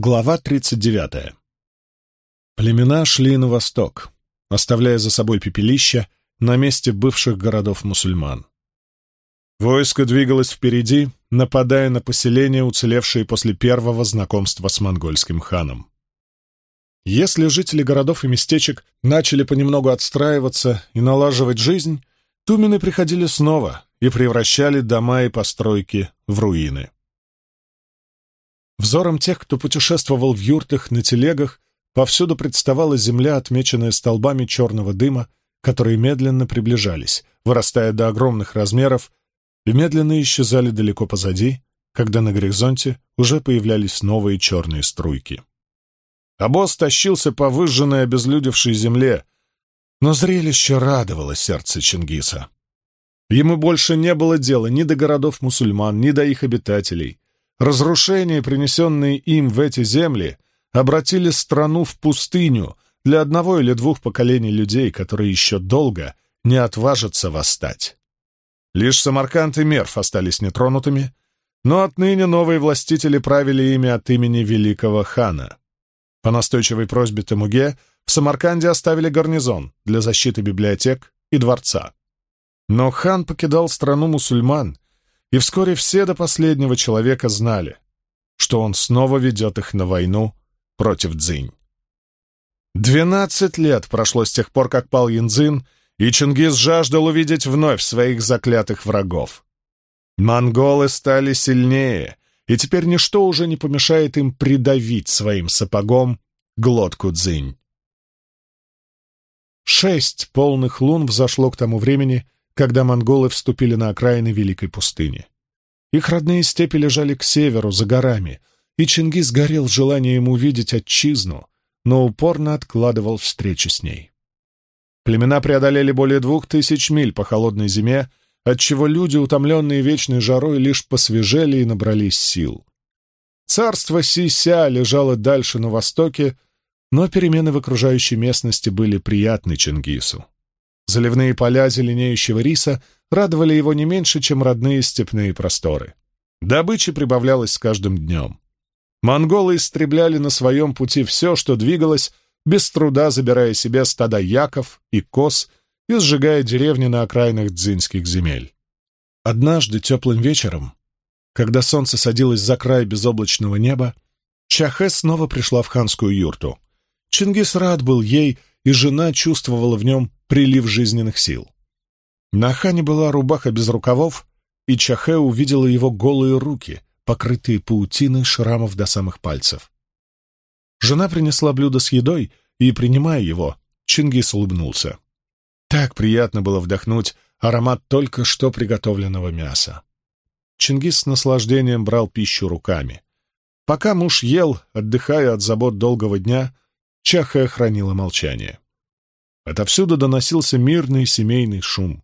Глава 39. Племена шли на восток, оставляя за собой пепелища на месте бывших городов мусульман. Войско двигалось впереди, нападая на поселения, уцелевшие после первого знакомства с монгольским ханом. Если жители городов и местечек начали понемногу отстраиваться и налаживать жизнь, тумены приходили снова и превращали дома и постройки в руины. Взором тех, кто путешествовал в юртах на телегах, повсюду представала земля, отмеченная столбами черного дыма, которые медленно приближались, вырастая до огромных размеров, и медленно исчезали далеко позади, когда на горизонте уже появлялись новые черные струйки. Обоз тащился по выжженной обезлюдевшей земле, но зрелище радовало сердце Чингиса. Ему больше не было дела ни до городов мусульман, ни до их обитателей. Разрушения, принесенные им в эти земли, обратили страну в пустыню для одного или двух поколений людей, которые еще долго не отважатся восстать. Лишь Самарканд и Мерф остались нетронутыми, но отныне новые властители правили ими от имени великого хана. По настойчивой просьбе Тамуге в Самарканде оставили гарнизон для защиты библиотек и дворца. Но хан покидал страну мусульман и вскоре все до последнего человека знали, что он снова ведет их на войну против Дзинь. Двенадцать лет прошло с тех пор, как пал Янзин, и Чингис жаждал увидеть вновь своих заклятых врагов. Монголы стали сильнее, и теперь ничто уже не помешает им придавить своим сапогом глотку Дзинь. Шесть полных лун взошло к тому времени, когда монголы вступили на окраины Великой пустыни. Их родные степи лежали к северу, за горами, и Чингис горел желанием увидеть отчизну, но упорно откладывал встречу с ней. Племена преодолели более двух тысяч миль по холодной зиме, отчего люди, утомленные вечной жарой, лишь посвежели и набрались сил. Царство Сися лежало дальше на востоке, но перемены в окружающей местности были приятны Чингису. Заливные поля зеленеющего риса радовали его не меньше, чем родные степные просторы. Добычи прибавлялось с каждым днем. Монголы истребляли на своем пути все, что двигалось, без труда забирая себе стада яков и коз и сжигая деревни на окраинах дзинских земель. Однажды теплым вечером, когда солнце садилось за край безоблачного неба, Чахэ снова пришла в ханскую юрту. Чингис рад был ей, и жена чувствовала в нем прилив жизненных сил. На Хане была рубаха без рукавов, и Чахе увидела его голые руки, покрытые паутиной шрамов до самых пальцев. Жена принесла блюдо с едой, и, принимая его, Чингис улыбнулся. Так приятно было вдохнуть аромат только что приготовленного мяса. Чингис с наслаждением брал пищу руками. Пока муж ел, отдыхая от забот долгого дня, Чахая хранила молчание. Отовсюду доносился мирный семейный шум.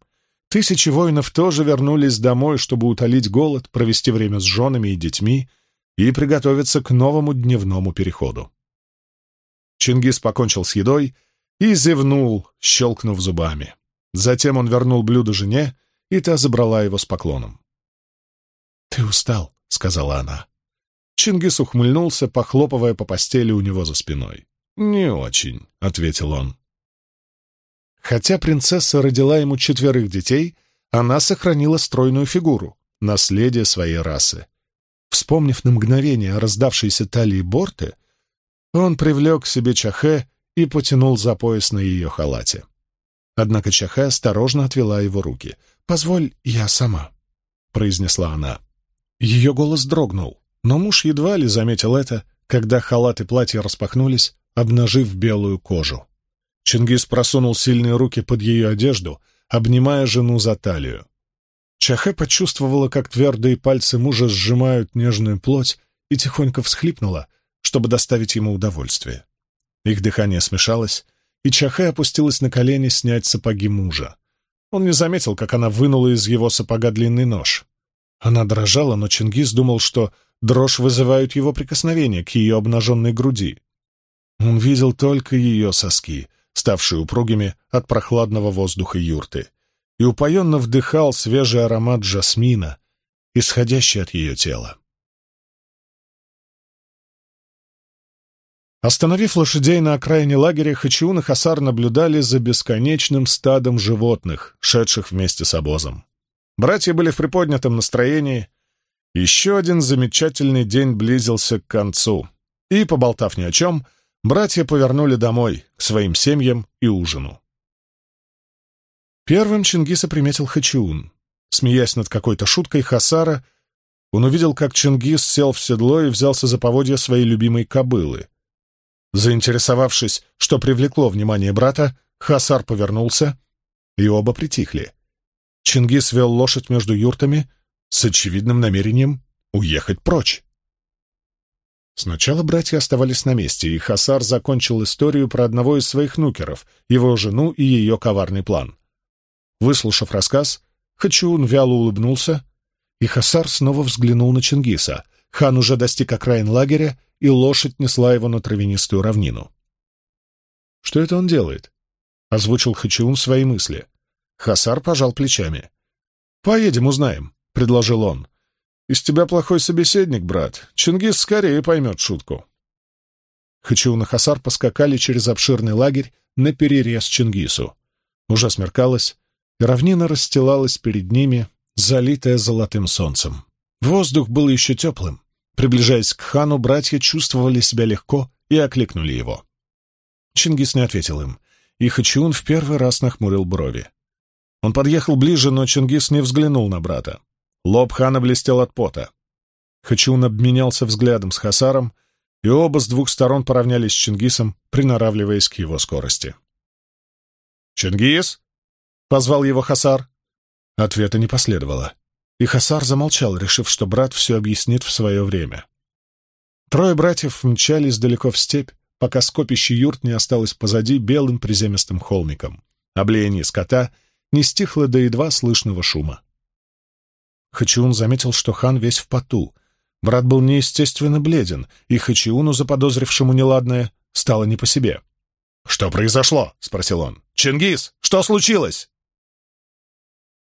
Тысячи воинов тоже вернулись домой, чтобы утолить голод, провести время с женами и детьми и приготовиться к новому дневному переходу. Чингис покончил с едой и зевнул, щелкнув зубами. Затем он вернул блюдо жене, и та забрала его с поклоном. «Ты устал», — сказала она. Чингис ухмыльнулся, похлопывая по постели у него за спиной. «Не очень», — ответил он. Хотя принцесса родила ему четверых детей, она сохранила стройную фигуру, наследие своей расы. Вспомнив на мгновение о раздавшейся талии Борте, он привлек к себе Чахе и потянул за пояс на ее халате. Однако Чахе осторожно отвела его руки. «Позволь, я сама», — произнесла она. Ее голос дрогнул, но муж едва ли заметил это, когда халат и платье распахнулись, обнажив белую кожу. Чингис просунул сильные руки под ее одежду, обнимая жену за талию. Чахе почувствовала, как твердые пальцы мужа сжимают нежную плоть, и тихонько всхлипнула, чтобы доставить ему удовольствие. Их дыхание смешалось, и Чахе опустилась на колени снять сапоги мужа. Он не заметил, как она вынула из его сапога длинный нож. Она дрожала, но Чингис думал, что дрожь вызывают его прикосновения к ее обнаженной груди. Он видел только ее соски, ставшие упругими от прохладного воздуха юрты, и упоенно вдыхал свежий аромат жасмина, исходящий от ее тела. Остановив лошадей на окраине лагеря, Хачиун и Хасар наблюдали за бесконечным стадом животных, шедших вместе с обозом. Братья были в приподнятом настроении. Еще один замечательный день близился к концу, и, поболтав ни о чем, — Братья повернули домой, к своим семьям и ужину. Первым Чингиса приметил Хачиун. Смеясь над какой-то шуткой Хасара, он увидел, как Чингис сел в седло и взялся за поводья своей любимой кобылы. Заинтересовавшись, что привлекло внимание брата, Хасар повернулся, и оба притихли. Чингис вел лошадь между юртами с очевидным намерением уехать прочь. Сначала братья оставались на месте, и Хасар закончил историю про одного из своих нукеров, его жену и ее коварный план. Выслушав рассказ, Хачиун вяло улыбнулся, и Хасар снова взглянул на Чингиса. Хан уже достиг окраин лагеря, и лошадь несла его на травянистую равнину. «Что это он делает?» — озвучил Хачиун свои мысли. Хасар пожал плечами. «Поедем, узнаем», — предложил он. Из тебя плохой собеседник, брат. Чингис скорее поймет шутку. Хачиун и Хасар поскакали через обширный лагерь на перерез Чингису. Уже смеркалось, и равнина расстилалась перед ними, залитая золотым солнцем. Воздух был еще теплым. Приближаясь к хану, братья чувствовали себя легко и окликнули его. Чингис не ответил им, и Хачиун в первый раз нахмурил брови. Он подъехал ближе, но Чингис не взглянул на брата. Лоб хана блестел от пота. Хачиун обменялся взглядом с Хасаром, и оба с двух сторон поравнялись с Чингисом, приноравливаясь к его скорости. «Чингис!» — позвал его Хасар. Ответа не последовало, и Хасар замолчал, решив, что брат все объяснит в свое время. Трое братьев мчались далеко в степь, пока скопище юрт не осталось позади белым приземистым холмиком. Облеяние скота не стихло до едва слышного шума. Хачиун заметил, что хан весь в поту. Брат был неестественно бледен, и Хачиуну, заподозрившему неладное, стало не по себе. «Что произошло?» — спросил он. «Чингис, что случилось?»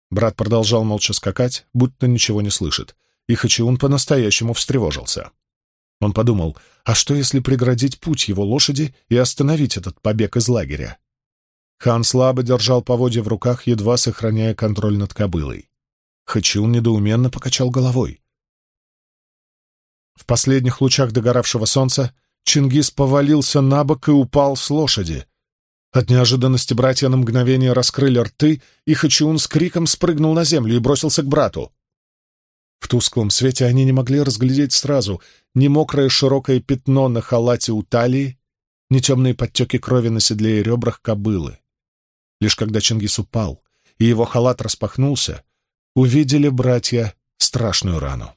Брат продолжал молча скакать, будто ничего не слышит, и Хачиун по-настоящему встревожился. Он подумал, а что если преградить путь его лошади и остановить этот побег из лагеря? Хан слабо держал поводья в руках, едва сохраняя контроль над кобылой. Хачил недоуменно покачал головой. В последних лучах догоравшего солнца Чингис повалился на бок и упал с лошади. От неожиданности братья на мгновение раскрыли рты, и Хачиун с криком спрыгнул на землю и бросился к брату. В тусклом свете они не могли разглядеть сразу ни мокрое широкое пятно на халате у талии, ни темные подтеки крови на седле и ребрах кобылы. Лишь когда Чингис упал, и его халат распахнулся, увидели братья страшную рану.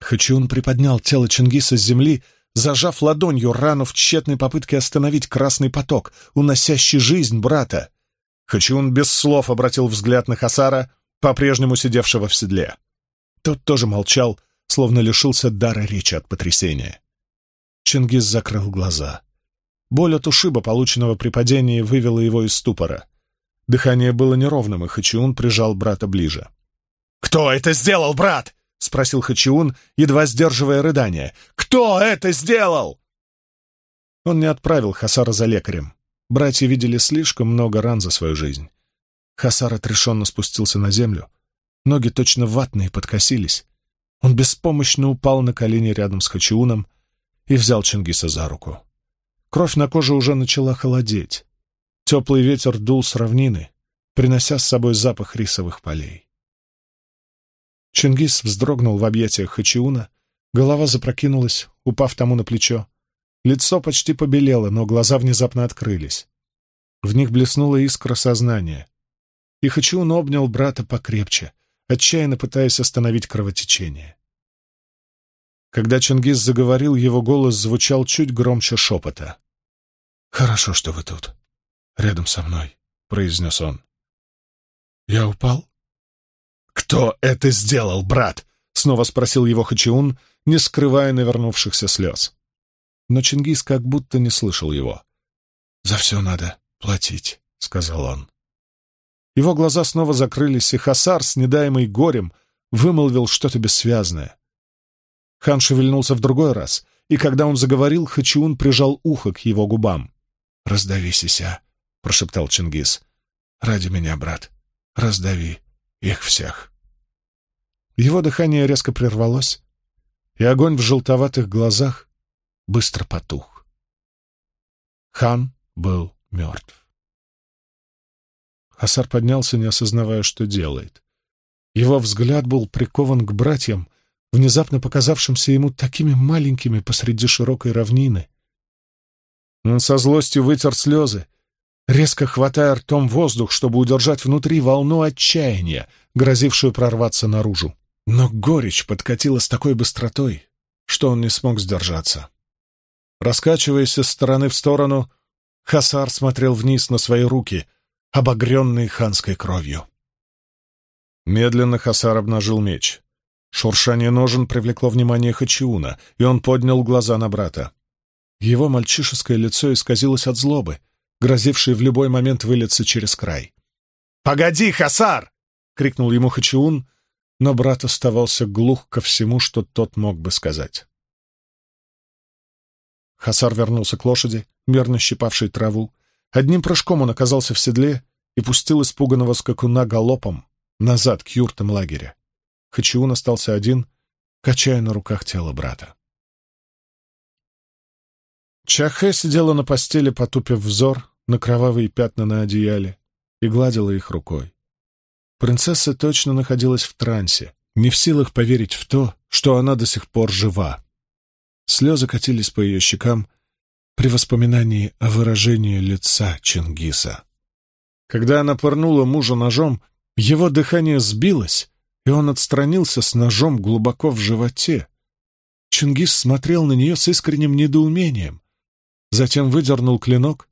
Хачиун приподнял тело Чингиса с земли, зажав ладонью рану в тщетной попытке остановить красный поток, уносящий жизнь брата. Хачиун без слов обратил взгляд на Хасара, по-прежнему сидевшего в седле. Тот тоже молчал, словно лишился дара речи от потрясения. Чингис закрыл глаза. Боль от ушиба, полученного при падении, вывела его из ступора. Дыхание было неровным, и Хачиун прижал брата ближе. «Кто это сделал, брат?» — спросил Хачиун, едва сдерживая рыдание. «Кто это сделал?» Он не отправил Хасара за лекарем. Братья видели слишком много ран за свою жизнь. Хасар отрешенно спустился на землю. Ноги точно ватные подкосились. Он беспомощно упал на колени рядом с Хачиуном и взял Чингиса за руку. Кровь на коже уже начала холодеть. Теплый ветер дул с равнины, принося с собой запах рисовых полей. Чингис вздрогнул в объятиях Хачиуна, голова запрокинулась, упав тому на плечо. Лицо почти побелело, но глаза внезапно открылись. В них блеснула искра сознания. И Хачиун обнял брата покрепче, отчаянно пытаясь остановить кровотечение. Когда Чингис заговорил, его голос звучал чуть громче шепота. «Хорошо, что вы тут, рядом со мной», — произнес он. «Я упал?» «Кто это сделал, брат?» — снова спросил его Хачиун, не скрывая навернувшихся слез. Но Чингис как будто не слышал его. «За все надо платить», — сказал он. Его глаза снова закрылись, и Хасар, с недаемой горем, вымолвил что-то бессвязное. Хан шевельнулся в другой раз, и когда он заговорил, Хачиун прижал ухо к его губам. «Раздави, Сися», — прошептал Чингис. «Ради меня, брат, раздави их всех. Его дыхание резко прервалось, и огонь в желтоватых глазах быстро потух. Хан был мертв. Хасар поднялся, не осознавая, что делает. Его взгляд был прикован к братьям, внезапно показавшимся ему такими маленькими посреди широкой равнины. Он со злостью вытер слезы резко хватая ртом воздух, чтобы удержать внутри волну отчаяния, грозившую прорваться наружу. Но горечь подкатила с такой быстротой, что он не смог сдержаться. Раскачиваясь из стороны в сторону, Хасар смотрел вниз на свои руки, обогренные ханской кровью. Медленно Хасар обнажил меч. Шуршание ножен привлекло внимание Хачиуна, и он поднял глаза на брата. Его мальчишеское лицо исказилось от злобы — грозивший в любой момент вылиться через край. «Погоди, Хасар!» — крикнул ему Хачиун, но брат оставался глух ко всему, что тот мог бы сказать. Хасар вернулся к лошади, мерно щипавшей траву. Одним прыжком он оказался в седле и пустил испуганного скакуна галопом назад к юртам лагеря. Хачиун остался один, качая на руках тело брата. Чахэ сидела на постели, потупив взор, на кровавые пятна на одеяле и гладила их рукой. Принцесса точно находилась в трансе, не в силах поверить в то, что она до сих пор жива. Слезы катились по ее щекам при воспоминании о выражении лица Чингиса. Когда она пырнула мужа ножом, его дыхание сбилось, и он отстранился с ножом глубоко в животе. Чингис смотрел на нее с искренним недоумением, затем выдернул клинок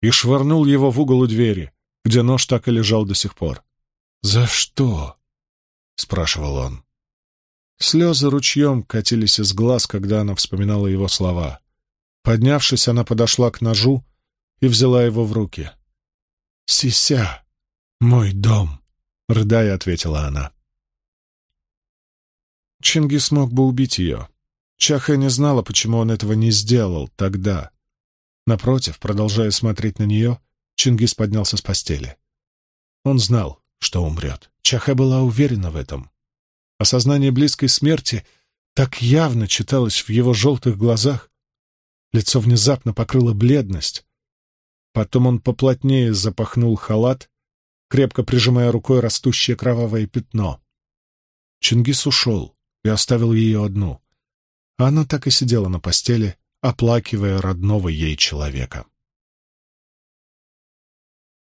и швырнул его в угол у двери, где нож так и лежал до сих пор. «За что?» — спрашивал он. Слезы ручьем катились из глаз, когда она вспоминала его слова. Поднявшись, она подошла к ножу и взяла его в руки. «Сися, мой дом!» — рыдая, ответила она. Чингис мог бы убить ее. Чаха не знала, почему он этого не сделал тогда. Напротив, продолжая смотреть на нее, Чингис поднялся с постели. Он знал, что умрет. Чахе была уверена в этом. Осознание близкой смерти так явно читалось в его желтых глазах. Лицо внезапно покрыло бледность. Потом он поплотнее запахнул халат, крепко прижимая рукой растущее кровавое пятно. Чингис ушел и оставил ее одну. Она так и сидела на постели, оплакивая родного ей человека.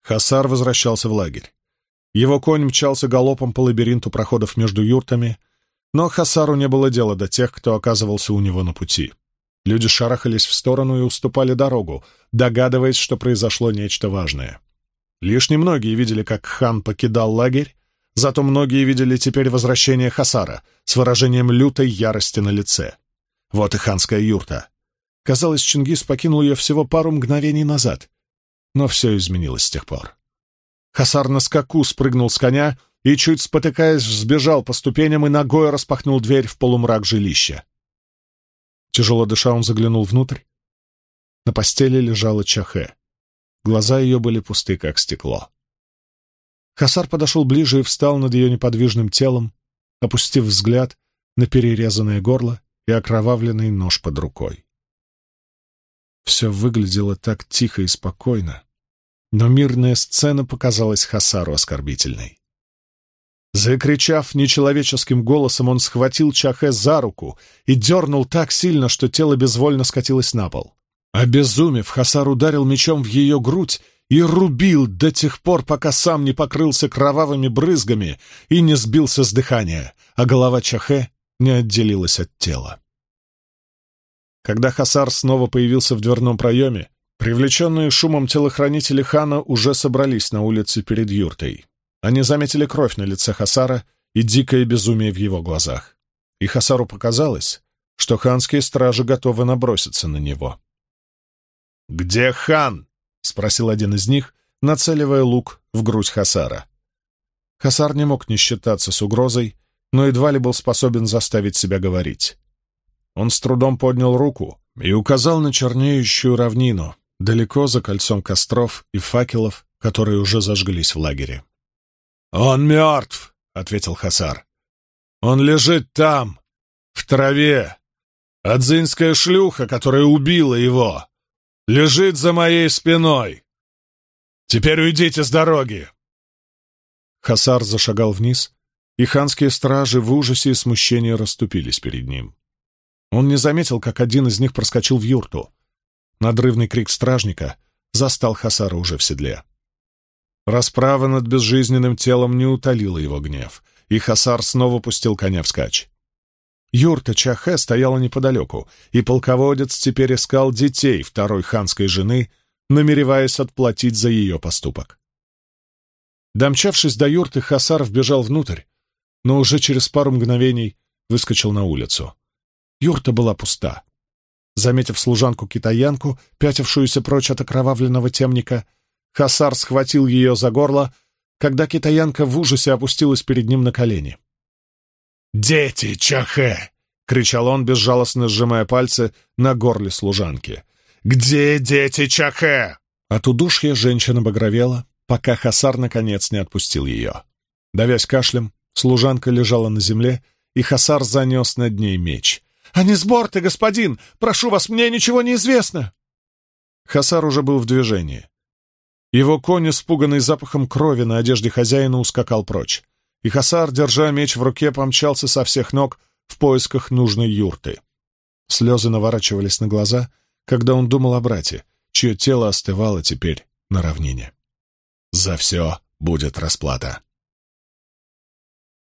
Хасар возвращался в лагерь. Его конь мчался галопом по лабиринту проходов между юртами, но Хасару не было дела до тех, кто оказывался у него на пути. Люди шарахались в сторону и уступали дорогу, догадываясь, что произошло нечто важное. Лишь немногие видели, как хан покидал лагерь, зато многие видели теперь возвращение Хасара с выражением лютой ярости на лице. Вот и ханская юрта. Казалось, Чингис покинул ее всего пару мгновений назад. Но все изменилось с тех пор. Хасар на скаку спрыгнул с коня и, чуть спотыкаясь, сбежал по ступеням и ногой распахнул дверь в полумрак жилища. Тяжело дыша, он заглянул внутрь. На постели лежала Чахе. Глаза ее были пусты, как стекло. Хасар подошел ближе и встал над ее неподвижным телом, опустив взгляд на перерезанное горло и окровавленный нож под рукой. Все выглядело так тихо и спокойно, но мирная сцена показалась Хасару оскорбительной. Закричав нечеловеческим голосом, он схватил Чахе за руку и дернул так сильно, что тело безвольно скатилось на пол. Обезумев, Хасар ударил мечом в ее грудь и рубил до тех пор, пока сам не покрылся кровавыми брызгами и не сбился с дыхания, а голова Чахе не отделилась от тела. Когда Хасар снова появился в дверном проеме, привлеченные шумом телохранители хана уже собрались на улице перед юртой. Они заметили кровь на лице Хасара и дикое безумие в его глазах. И Хасару показалось, что ханские стражи готовы наброситься на него. «Где хан?» — спросил один из них, нацеливая лук в грудь Хасара. Хасар не мог не считаться с угрозой, но едва ли был способен заставить себя говорить. Он с трудом поднял руку и указал на чернеющую равнину, далеко за кольцом костров и факелов, которые уже зажглись в лагере. «Он мертв!» — ответил Хасар. «Он лежит там, в траве. Адзинская шлюха, которая убила его, лежит за моей спиной. Теперь уйдите с дороги!» Хасар зашагал вниз, и ханские стражи в ужасе и смущении расступились перед ним. Он не заметил, как один из них проскочил в юрту. Надрывный крик стражника застал Хасара уже в седле. Расправа над безжизненным телом не утолила его гнев, и Хасар снова пустил коня вскачь. Юрта Чахе стояла неподалеку, и полководец теперь искал детей второй ханской жены, намереваясь отплатить за ее поступок. Домчавшись до юрты, Хасар вбежал внутрь, но уже через пару мгновений выскочил на улицу. Юрта была пуста. Заметив служанку-китаянку, пятившуюся прочь от окровавленного темника, Хасар схватил ее за горло, когда китаянка в ужасе опустилась перед ним на колени. «Дети, Чахе!» — кричал он, безжалостно сжимая пальцы на горле служанки. «Где дети Чахе?» От удушья женщина багровела, пока Хасар наконец не отпустил ее. Давясь кашлем, служанка лежала на земле, и Хасар занес над ней меч а не с борта, господин! Прошу вас, мне ничего не известно!» Хасар уже был в движении. Его конь, испуганный запахом крови на одежде хозяина, ускакал прочь, и Хасар, держа меч в руке, помчался со всех ног в поисках нужной юрты. Слезы наворачивались на глаза, когда он думал о брате, чье тело остывало теперь на равнине. «За все будет расплата!»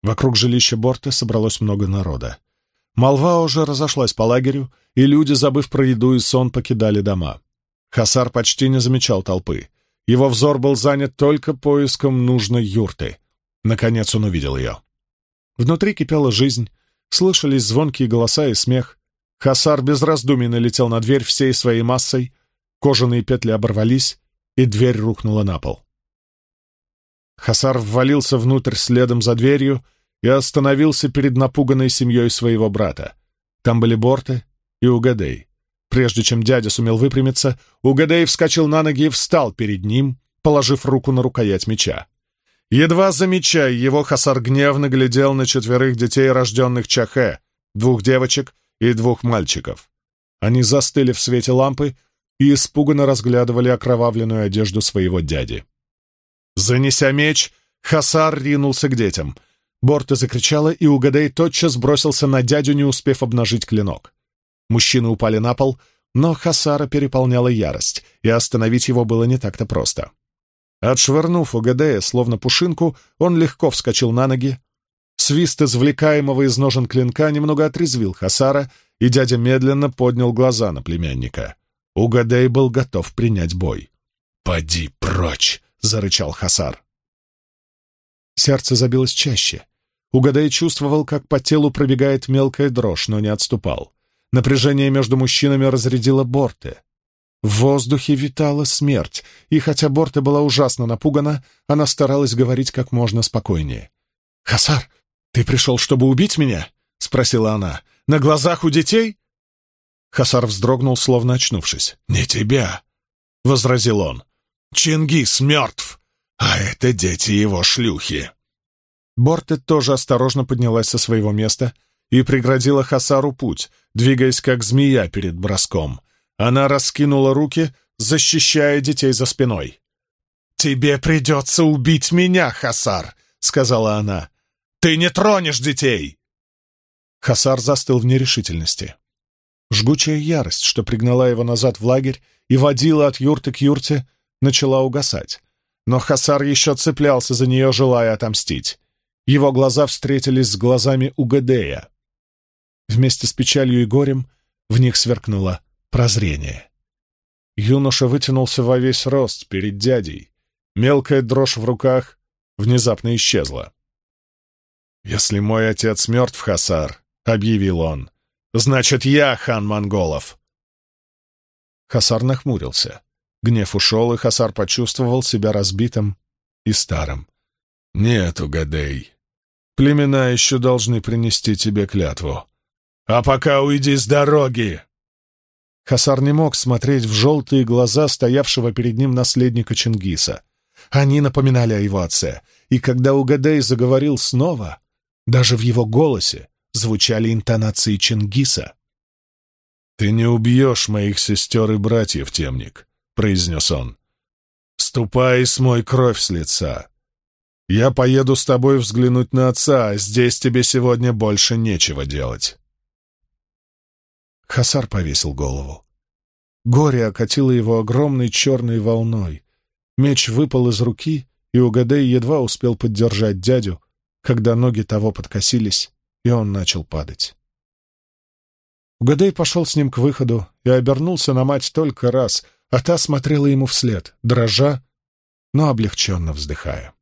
Вокруг жилища Борта собралось много народа. Молва уже разошлась по лагерю, и люди, забыв про еду и сон, покидали дома. Хасар почти не замечал толпы. Его взор был занят только поиском нужной юрты. Наконец он увидел ее. Внутри кипела жизнь, слышались звонкие голоса и смех. Хасар без раздумий налетел на дверь всей своей массой, кожаные петли оборвались, и дверь рухнула на пол. Хасар ввалился внутрь следом за дверью — и остановился перед напуганной семьей своего брата. Там были Борты и Угадей. Прежде чем дядя сумел выпрямиться, Угадей вскочил на ноги и встал перед ним, положив руку на рукоять меча. Едва замечая его, Хасар гневно глядел на четверых детей, рожденных Чахе, двух девочек и двух мальчиков. Они застыли в свете лампы и испуганно разглядывали окровавленную одежду своего дяди. Занеся меч, Хасар ринулся к детям — Борта закричала, и Угадей тотчас бросился на дядю, не успев обнажить клинок. Мужчины упали на пол, но Хасара переполняла ярость, и остановить его было не так-то просто. Отшвырнув Угадея, словно пушинку, он легко вскочил на ноги. Свист извлекаемого из ножен клинка немного отрезвил Хасара, и дядя медленно поднял глаза на племянника. Угадей был готов принять бой. «Поди прочь!» — зарычал Хасар. Сердце забилось чаще, Угадай чувствовал, как по телу пробегает мелкая дрожь, но не отступал. Напряжение между мужчинами разрядило борты. В воздухе витала смерть, и хотя Борта была ужасно напугана, она старалась говорить как можно спокойнее. «Хасар, ты пришел, чтобы убить меня?» — спросила она. «На глазах у детей?» Хасар вздрогнул, словно очнувшись. «Не тебя!» — возразил он. «Чингис мертв, а это дети его шлюхи!» Борте тоже осторожно поднялась со своего места и преградила Хасару путь, двигаясь как змея перед броском. Она раскинула руки, защищая детей за спиной. «Тебе придется убить меня, Хасар!» — сказала она. «Ты не тронешь детей!» Хасар застыл в нерешительности. Жгучая ярость, что пригнала его назад в лагерь и водила от юрты к юрте, начала угасать. Но Хасар еще цеплялся за нее, желая отомстить. Его глаза встретились с глазами Угадея. Вместе с печалью и горем в них сверкнуло прозрение. Юноша вытянулся во весь рост перед дядей. Мелкая дрожь в руках внезапно исчезла. «Если мой отец мертв, Хасар», — объявил он, — «значит, я хан монголов». Хасар нахмурился. Гнев ушел, и Хасар почувствовал себя разбитым и старым. «Нет, Угадей, Племена еще должны принести тебе клятву. А пока уйди с дороги!» Хасар не мог смотреть в желтые глаза стоявшего перед ним наследника Чингиса. Они напоминали о его отце, и когда Угадей заговорил снова, даже в его голосе звучали интонации Чингиса. «Ты не убьешь моих сестер и братьев, темник», — произнес он. «Ступай и смой кровь с лица. Я поеду с тобой взглянуть на отца, а здесь тебе сегодня больше нечего делать. Хасар повесил голову. Горе окатило его огромной черной волной. Меч выпал из руки, и Угадей едва успел поддержать дядю, когда ноги того подкосились, и он начал падать. Угадей пошел с ним к выходу и обернулся на мать только раз, а та смотрела ему вслед, дрожа, но облегченно вздыхая.